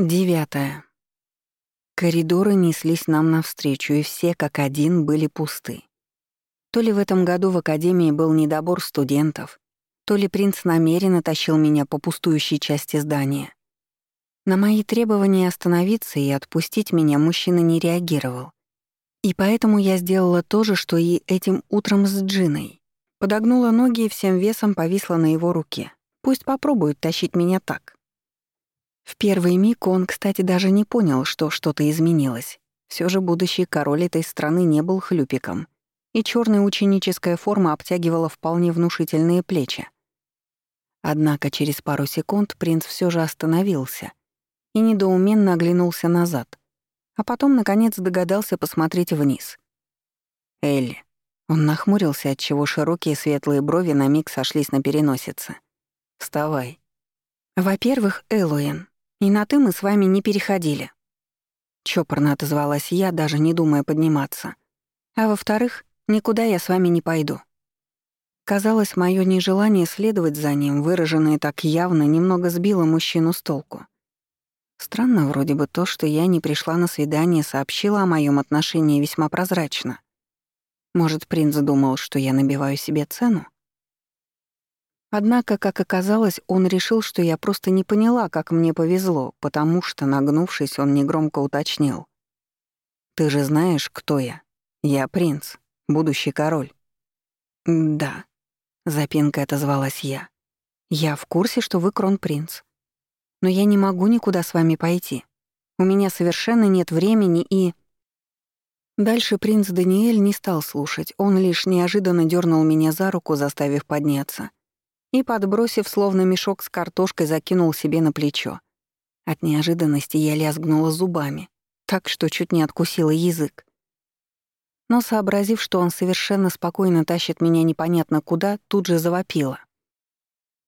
Девятое. Коридоры неслись нам навстречу, и все как один были пусты. То ли в этом году в академии был недобор студентов, то ли принц намеренно тащил меня по пустующей части здания. На мои требования остановиться и отпустить меня мужчина не реагировал. И поэтому я сделала то же, что и этим утром с Джиной. Подогнула ноги и всем весом повисла на его руке. Пусть попробует тащить меня так. Первый миг он, кстати, даже не понял, что что-то изменилось. Все же будущий король этой страны не был хлюпиком, и черная ученическая форма обтягивала вполне внушительные плечи. Однако через пару секунд принц все же остановился и недоуменно оглянулся назад, а потом, наконец, догадался посмотреть вниз. «Элли». Он нахмурился, отчего широкие светлые брови на миг сошлись на переносице. «Вставай». «Во-первых, Элуэн, и на «ты» мы с вами не переходили. Чопорно отозвалась я, даже не думая подниматься. А во-вторых, никуда я с вами не пойду. Казалось, мое нежелание следовать за ним, выраженное так явно, немного сбило мужчину с толку. Странно вроде бы то, что я не пришла на свидание, сообщила о моем отношении весьма прозрачно. Может, принц думал, что я набиваю себе цену? Однако, как оказалось, он решил, что я просто не поняла, как мне повезло, потому что, нагнувшись, он негромко уточнил. «Ты же знаешь, кто я? Я принц, будущий король». «Да», — запинкой отозвалась я. «Я в курсе, что вы кронпринц. Но я не могу никуда с вами пойти. У меня совершенно нет времени и...» Дальше принц Даниэль не стал слушать, он лишь неожиданно дернул меня за руку, заставив подняться — и, подбросив словно мешок с картошкой, закинул себе на плечо. От неожиданности я лязгнула зубами, так что чуть не откусила язык. Но, сообразив, что он совершенно спокойно тащит меня непонятно куда, тут же завопила.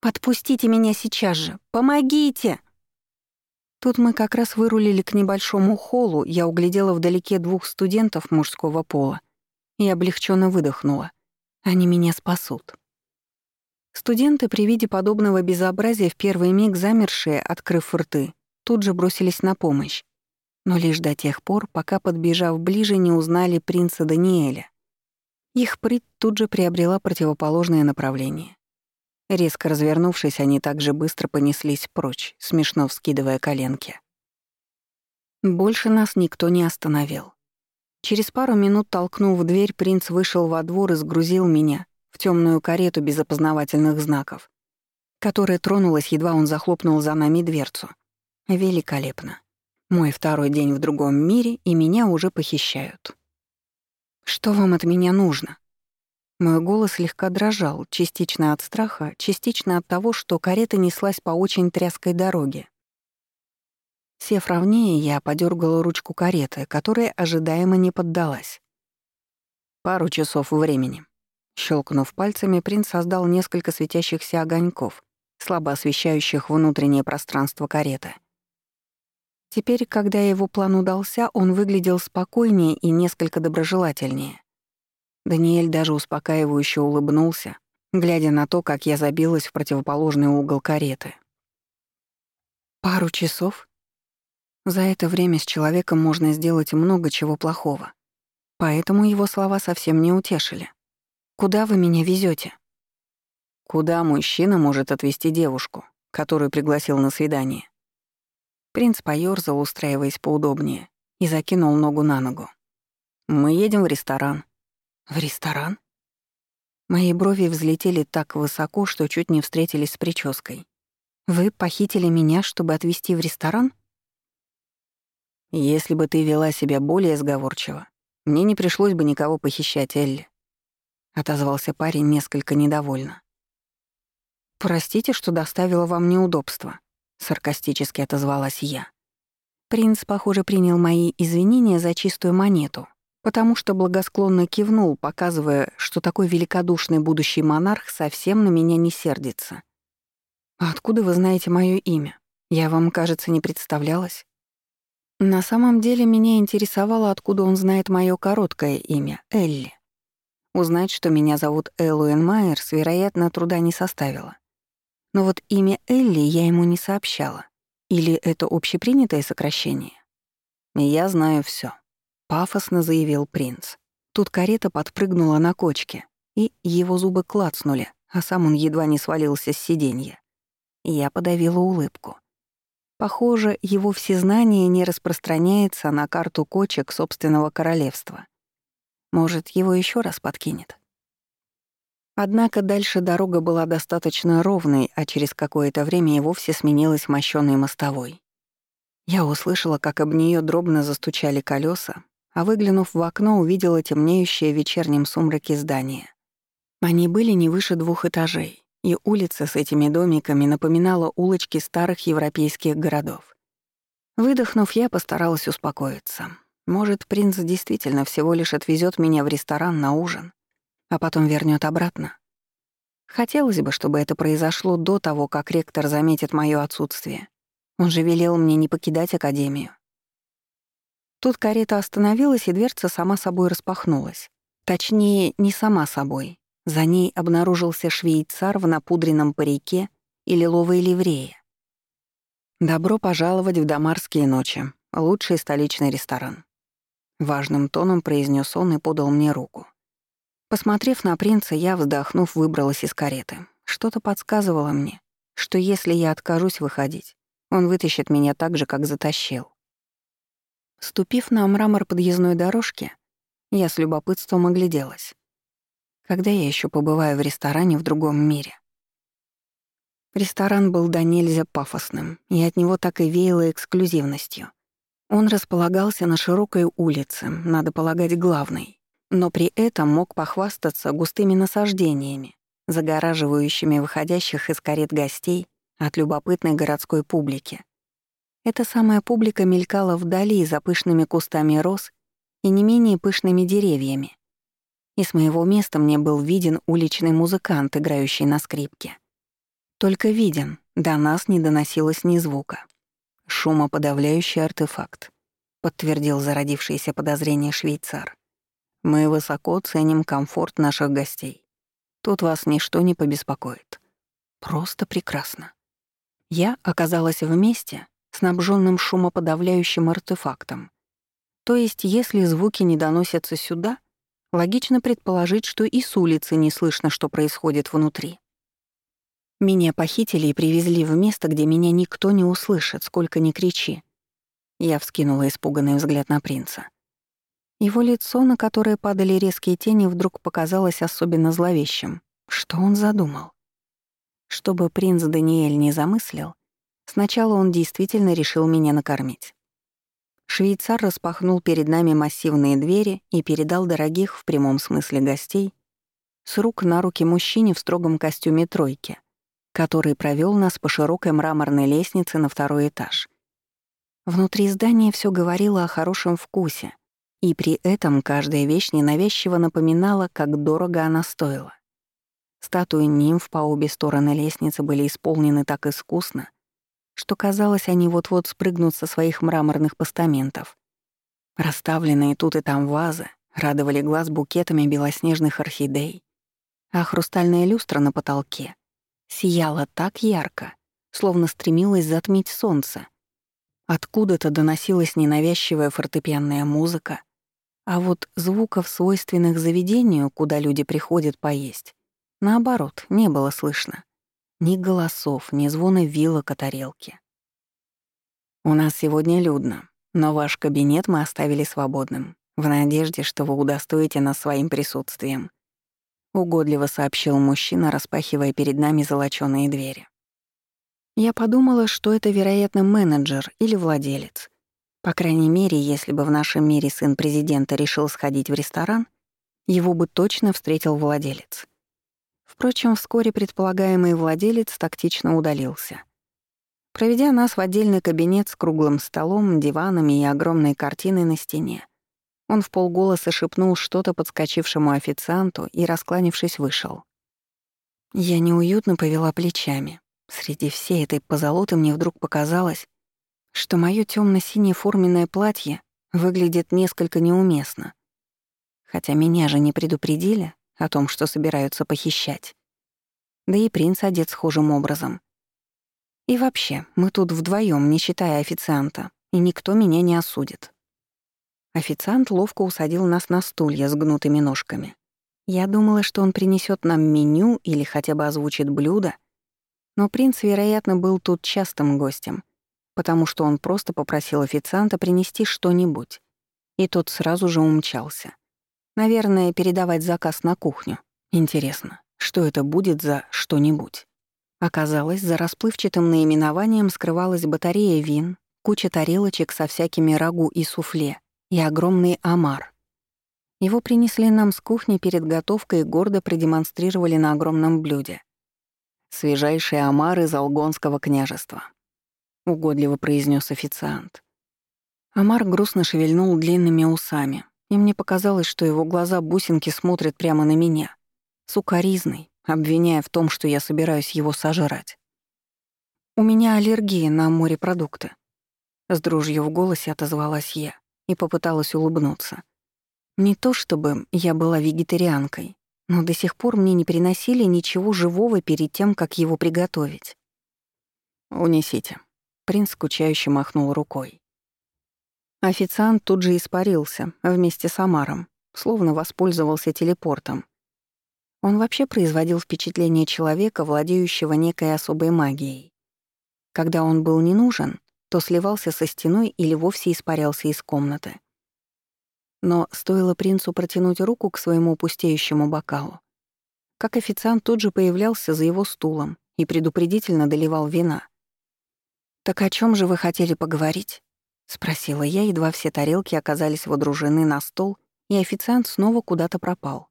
«Подпустите меня сейчас же! Помогите!» Тут мы как раз вырулили к небольшому холлу, я углядела вдалеке двух студентов мужского пола и облегченно выдохнула. Они меня спасут. Студенты при виде подобного безобразия в первый миг замершие, открыв рты, тут же бросились на помощь. Но лишь до тех пор, пока, подбежав ближе, не узнали принца Даниэля. Их прыть тут же приобрела противоположное направление. Резко развернувшись, они также быстро понеслись прочь, смешно вскидывая коленки. Больше нас никто не остановил. Через пару минут, толкнув дверь, принц вышел во двор и сгрузил меня, в темную карету без опознавательных знаков, которая тронулась, едва он захлопнул за нами дверцу. Великолепно. Мой второй день в другом мире, и меня уже похищают. «Что вам от меня нужно?» Мой голос слегка дрожал, частично от страха, частично от того, что карета неслась по очень тряской дороге. Сев ровнее, я подергала ручку кареты, которая ожидаемо не поддалась. Пару часов времени. Щелкнув пальцами, принц создал несколько светящихся огоньков, слабо освещающих внутреннее пространство кареты. Теперь, когда его план удался, он выглядел спокойнее и несколько доброжелательнее. Даниэль даже успокаивающе улыбнулся, глядя на то, как я забилась в противоположный угол кареты. Пару часов? За это время с человеком можно сделать много чего плохого. Поэтому его слова совсем не утешили. Куда вы меня везете? Куда мужчина может отвезти девушку, которую пригласил на свидание? Принц поёрзал, устраиваясь поудобнее, и закинул ногу на ногу. Мы едем в ресторан. В ресторан? Мои брови взлетели так высоко, что чуть не встретились с прической. Вы похитили меня, чтобы отвезти в ресторан? Если бы ты вела себя более сговорчиво, мне не пришлось бы никого похищать, Элли. — отозвался парень несколько недовольно. «Простите, что доставила вам неудобства», — саркастически отозвалась я. Принц, похоже, принял мои извинения за чистую монету, потому что благосклонно кивнул, показывая, что такой великодушный будущий монарх совсем на меня не сердится. «А откуда вы знаете моё имя? Я вам, кажется, не представлялась?» На самом деле меня интересовало, откуда он знает моё короткое имя — Элли. Узнать, что меня зовут Эллуэн Майерс, вероятно, труда не составило. Но вот имя Элли я ему не сообщала. Или это общепринятое сокращение? «Я знаю все, пафосно заявил принц. Тут карета подпрыгнула на кочке, и его зубы клацнули, а сам он едва не свалился с сиденья. Я подавила улыбку. Похоже, его всезнание не распространяется на карту кочек собственного королевства. Может, его еще раз подкинет? Однако дальше дорога была достаточно ровной, а через какое-то время и вовсе сменилась мощёной мостовой. Я услышала, как об нее дробно застучали колеса, а выглянув в окно, увидела темнеющее в вечернем сумраке здание. Они были не выше двух этажей, и улица с этими домиками напоминала улочки старых европейских городов. Выдохнув, я постаралась успокоиться. Может, принц действительно всего лишь отвезет меня в ресторан на ужин, а потом вернет обратно. Хотелось бы, чтобы это произошло до того, как ректор заметит мое отсутствие. Он же велел мне не покидать академию. Тут карета остановилась, и дверца сама собой распахнулась. Точнее, не сама собой. За ней обнаружился швейцар в напудренном парике и лиловой ливрее. «Добро пожаловать в Дамарские ночи, лучший столичный ресторан». Важным тоном произнес он и подал мне руку. Посмотрев на принца, я, вздохнув, выбралась из кареты. Что-то подсказывало мне, что если я откажусь выходить, он вытащит меня так же, как затащил. Ступив на мрамор подъездной дорожки, я с любопытством огляделась. Когда я еще побываю в ресторане в другом мире? Ресторан был до нельзя пафосным, и от него так и веяло эксклюзивностью. Он располагался на широкой улице, надо полагать, главной, но при этом мог похвастаться густыми насаждениями, загораживающими выходящих из карет гостей от любопытной городской публики. Эта самая публика мелькала вдали за пышными кустами роз и не менее пышными деревьями. И с моего места мне был виден уличный музыкант, играющий на скрипке. Только виден, до нас не доносилось ни звука. Шумоподавляющий артефакт, подтвердил зародившееся подозрение швейцар. Мы высоко ценим комфорт наших гостей. Тут вас ничто не побеспокоит. Просто прекрасно. Я оказалась в месте, снабженным шумоподавляющим артефактом. То есть, если звуки не доносятся сюда, логично предположить, что и с улицы не слышно, что происходит внутри. Меня похитили и привезли в место, где меня никто не услышит, сколько ни кричи. Я вскинула испуганный взгляд на принца. Его лицо, на которое падали резкие тени, вдруг показалось особенно зловещим. Что он задумал? Чтобы принц Даниэль не замыслил, сначала он действительно решил меня накормить. Швейцар распахнул перед нами массивные двери и передал дорогих в прямом смысле гостей с рук на руки мужчине в строгом костюме тройки, который провел нас по широкой мраморной лестнице на второй этаж. Внутри здания все говорило о хорошем вкусе — и при этом каждая вещь ненавязчиво напоминала, как дорого она стоила. Статуи нимф по обе стороны лестницы были исполнены так искусно, что казалось, они вот-вот спрыгнут со своих мраморных постаментов. Расставленные тут и там вазы радовали глаз букетами белоснежных орхидей, а хрустальная люстра на потолке сияла так ярко, словно стремилась затмить солнце. Откуда-то доносилась ненавязчивая фортепианная музыка, а вот звуков, свойственных заведению, куда люди приходят поесть, наоборот, не было слышно. Ни голосов, ни звона вилок о тарелке. «У нас сегодня людно, но ваш кабинет мы оставили свободным, в надежде, что вы удостоите нас своим присутствием», — угодливо сообщил мужчина, распахивая перед нами золочёные двери. Я подумала, что это, вероятно, менеджер или владелец, по крайней мере, если бы в нашем мире сын президента решил сходить в ресторан, его бы точно встретил владелец. Впрочем, вскоре предполагаемый владелец тактично удалился. Проведя нас в отдельный кабинет с круглым столом, диванами и огромной картиной на стене, он в полголоса шепнул что-то подскочившему официанту и, раскланившись, вышел. Я неуютно повела плечами. Среди всей этой позолоты мне вдруг показалось, что моё тёмно-синее форменное платье выглядит несколько неуместно. Хотя меня же не предупредили о том, что собираются похищать. Да и принц одет схожим образом. И вообще, мы тут вдвоем, не считая официанта, и никто меня не осудит. Официант ловко усадил нас на стулья с гнутыми ножками. Я думала, что он принесет нам меню или хотя бы озвучит блюдо, но принц, вероятно, был тут частым гостем, потому что он просто попросил официанта принести что-нибудь, и тот сразу же умчался. Наверное, передавать заказ на кухню. Интересно, что это будет за что-нибудь? Оказалось, за расплывчатым наименованием скрывалась батарея вин, куча тарелочек со всякими рагу и суфле и огромный омар. Его принесли нам с кухни перед готовкой и гордо продемонстрировали на огромном блюде. «Свежайший омар из Алгонского княжества», — угодливо произнес официант. Амар грустно шевельнул длинными усами, и мне показалось, что его глаза-бусинки смотрят прямо на меня, сукаризной, обвиняя в том, что я собираюсь его сожрать. «У меня аллергия на морепродукты», — с дружью в голосе отозвалась я и попыталась улыбнуться. Не то чтобы я была вегетарианкой, но до сих пор мне не приносили ничего живого перед тем, как его приготовить. «Унесите». Принц скучающе махнул рукой. Официант тут же испарился вместе с Амаром, словно воспользовался телепортом, он вообще производил впечатление человека, владеющего некой особой магией. Когда он был не нужен, то сливался со стеной или вовсе испарялся из комнаты. Но стоило принцу протянуть руку к своему пустеющему бокалу, как официант тут же появлялся за его стулом и предупредительно доливал вина. «Так о чем же вы хотели поговорить?» — спросила я, едва все тарелки оказались водружены на стол, и официант снова куда-то пропал.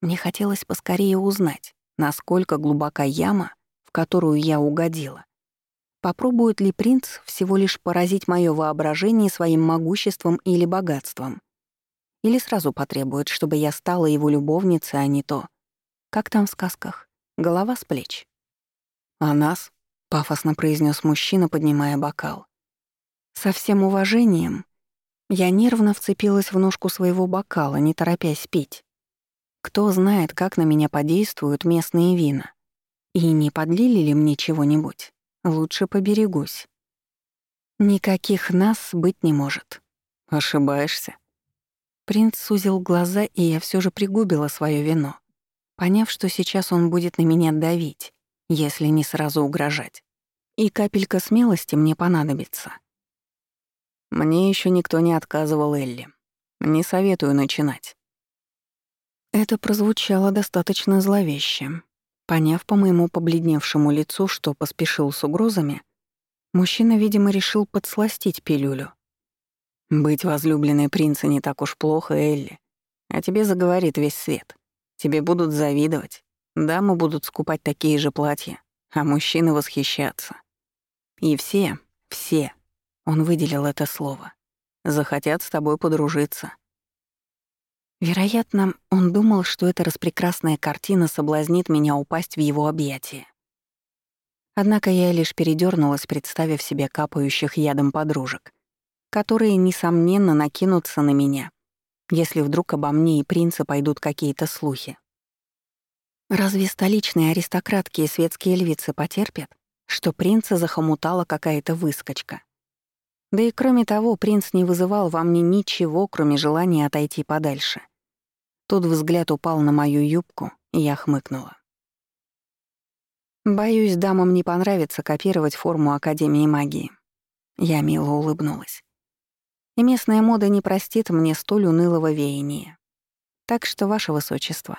Мне хотелось поскорее узнать, насколько глубока яма, в которую я угодила. Попробует ли принц всего лишь поразить мое воображение своим могуществом или богатством? Или сразу потребует, чтобы я стала его любовницей, а не то, как там в сказках, голова с плеч? «А нас?» — пафосно произнес мужчина, поднимая бокал. Со всем уважением я нервно вцепилась в ножку своего бокала, не торопясь пить. Кто знает, как на меня подействуют местные вина. И не подлили ли мне чего-нибудь? Лучше поберегусь. Никаких нас быть не может. Ошибаешься. Принц сузил глаза, и я все же пригубила свое вино, поняв, что сейчас он будет на меня давить, если не сразу угрожать. И капелька смелости мне понадобится. Мне еще никто не отказывал Элли. Не советую начинать. Это прозвучало достаточно зловеще. Поняв по моему побледневшему лицу, что поспешил с угрозами, мужчина, видимо, решил подсластить пилюлю. «Быть возлюбленной принца не так уж плохо, Элли. А тебе заговорит весь свет. Тебе будут завидовать. Дамы будут скупать такие же платья, а мужчины восхищаться. И все, все, он выделил это слово, захотят с тобой подружиться. Вероятно, он думал, что эта распрекрасная картина соблазнит меня упасть в его объятия. Однако я лишь передернулась, представив себе капающих ядом подружек, которые, несомненно, накинутся на меня, если вдруг обо мне и принце пойдут какие-то слухи. Разве столичные аристократки и светские львицы потерпят, что принца захомутала какая-то выскочка? Да и кроме того, принц не вызывал во мне ничего, кроме желания отойти подальше. Тут взгляд упал на мою юбку, и я хмыкнула. Боюсь, дамам не понравится копировать форму Академии магии. Я мило улыбнулась. И местная мода не простит мне столь унылого веяния. Так что, ваше высочество,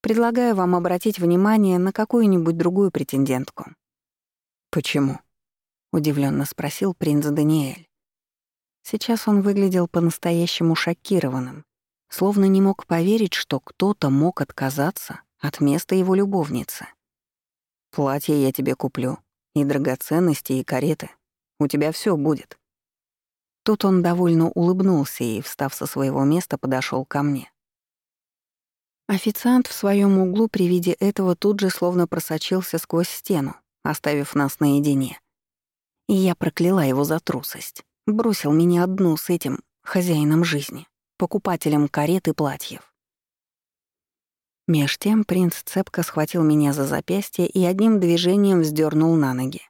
предлагаю вам обратить внимание на какую-нибудь другую претендентку. Почему? Удивленно спросил принц Даниэль. Сейчас он выглядел по-настоящему шокированным, словно не мог поверить, что кто-то мог отказаться от места его любовницы. «Платье я тебе куплю, и драгоценности, и кареты. У тебя все будет». Тут он довольно улыбнулся и, встав со своего места, подошел ко мне. Официант в своем углу при виде этого тут же словно просочился сквозь стену, оставив нас наедине. И я прокляла его за трусость. Бросил меня одну с этим хозяином жизни, покупателем карет и платьев. Меж тем принц цепко схватил меня за запястье и одним движением вздернул на ноги.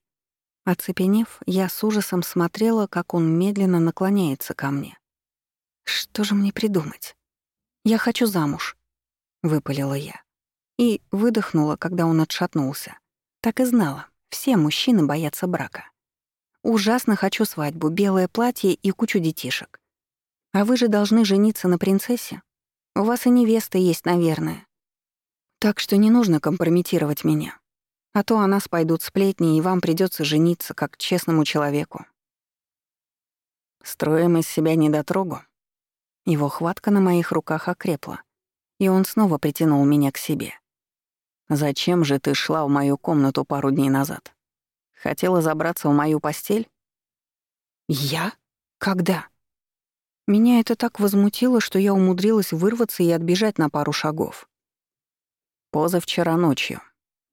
Оцепенев, я с ужасом смотрела, как он медленно наклоняется ко мне. «Что же мне придумать? Я хочу замуж», — выпалила я. И выдохнула, когда он отшатнулся. Так и знала, все мужчины боятся брака. Ужасно хочу свадьбу, белое платье и кучу детишек. А вы же должны жениться на принцессе. У вас и невеста есть, наверное. Так что не нужно компрометировать меня. А то о нас пойдут сплетни, и вам придется жениться, как честному человеку. Строим из себя недотрогу. Его хватка на моих руках окрепла, и он снова притянул меня к себе. «Зачем же ты шла в мою комнату пару дней назад? Хотела забраться в мою постель?» «Я? Когда?» Меня это так возмутило, что я умудрилась вырваться и отбежать на пару шагов. «Позавчера ночью»,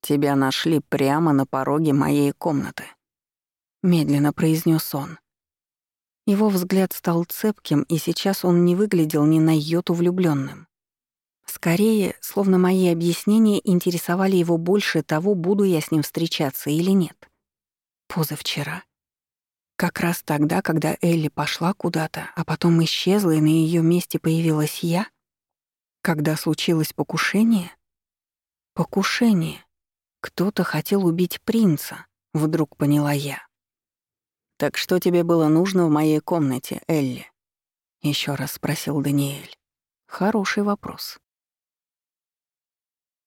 Тебя нашли прямо на пороге моей комнаты», — медленно произнес он. Его взгляд стал цепким, и сейчас он не выглядел ни на йоту влюбленным. Скорее, словно мои объяснения интересовали его больше того, буду я с ним встречаться или нет. Позавчера. Как раз тогда, когда Элли пошла куда-то, а потом исчезла, и на ее месте появилась я? Когда случилось покушение? Покушение. Кто-то хотел убить принца, вдруг поняла я. «Так что тебе было нужно в моей комнате, Элли?» — еще раз спросил Даниэль. Хороший вопрос.